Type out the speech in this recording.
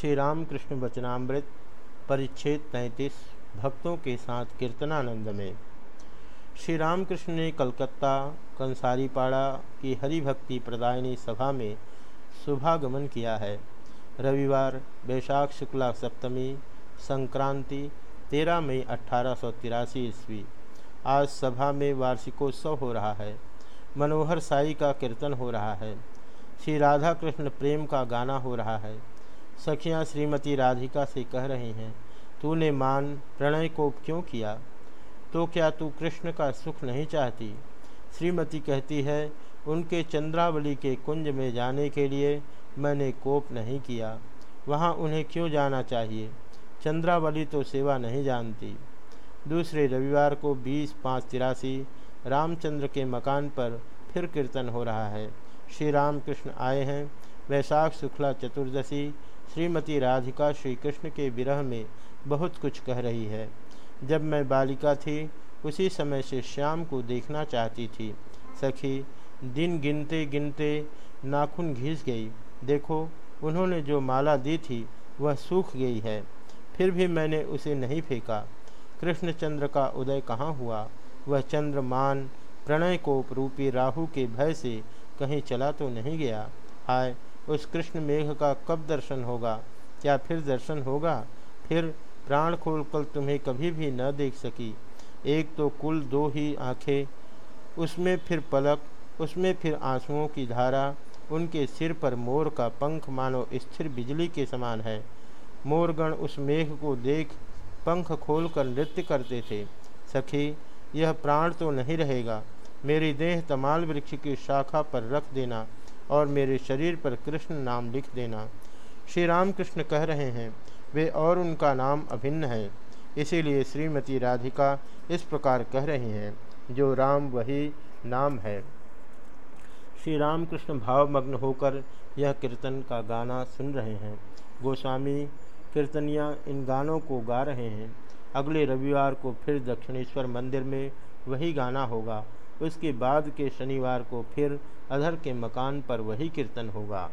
श्री रामकृष्ण वचनामृत, परिच्छेद तैंतीस, भक्तों के साथ कीर्तनानंद में। श्री रामकृष्ण ने कलकत्ता, कंसारीपाड़ा की हरि भक्ति प्रदायनी सभा में शुभागमन किया है। रविवार, वैशाख शुक्ला सप्तमी, संक्रांति, तेरह मई अठारह ईस्वी। आज सभा में वार्षिकोत्सव हो रहा है। मनोहर साई का कीर्तन हो रहा है। श्री राधा कृष्ण प्रेम का गाना हो रहा है। सखियाँ श्रीमती राधिका से कह रही हैं, तूने मान प्रणय को क्यों किया? तो क्या तू कृष्ण का सुख नहीं चाहती? श्रीमती कहती है, उनके चंद्रावली के कुंज में जाने के लिए मैंने कोप नहीं किया। वहाँ उन्हें क्यों जाना चाहिए? चंद्रावली तो सेवा नहीं जानती। दूसरे रविवार को बीस पाँच तिरासी रामचंद्र के मकान पर फिर कीर्तन हो रहा है। श्री रामकृष्ण आए हैं, वैशाख शुक्ला चतुर्दशी श्रीमती राधिका श्री कृष्ण के विरह में बहुत कुछ कह रही है। जब मैं बालिका थी, उसी समय से श्याम को देखना चाहती थी। सखी, दिन गिनते गिनते नाखून घिस गई। देखो, उन्होंने जो माला दी थी, वह सूख गई है। फिर भी मैंने उसे नहीं फेंका। कृष्णचंद्र का उदय कहाँ हुआ? वह चंद्रमान प्रणय को रूपी राहु के भय से कहीं चला तो नहीं गया। हाय उस कृष्ण मेघ का कब दर्शन होगा? क्या फिर दर्शन होगा? फिर प्राण खोलकर तुम्हें कभी भी न देख सकी। एक तो कुल दो ही आँखें, उसमें फिर पलक, उसमें फिर आंसुओं की धारा, उनके सिर पर मोर का पंख मानो स्थिर बिजली के समान है। मोरगण उस मेघ को देख पंख खोलकर नृत्य करते थे। सखी, यह प्राण तो नहीं रहेगा। मेरी देह तमाल वृक्ष की शाखा पर रख देना। और मेरे शरीर पर कृष्ण नाम लिख देना। श्री रामकृष्ण कह रहे हैं, वे और उनका नाम अभिन्न है। इसीलिए श्रीमती राधिका इस प्रकार कह रही हैं, जो राम वही नाम है। श्री रामकृष्ण भावमग्न होकर यह कीर्तन का गाना सुन रहे हैं। गोस्वामी कीर्तनिया इन गानों को गा रहे हैं। अगले रविवार को फिर दक्षिणेश्वर मंदिर में वही गाना होगा। उसके बाद के शनिवार को फिर अधर के मकान पर वही कीर्तन होगा।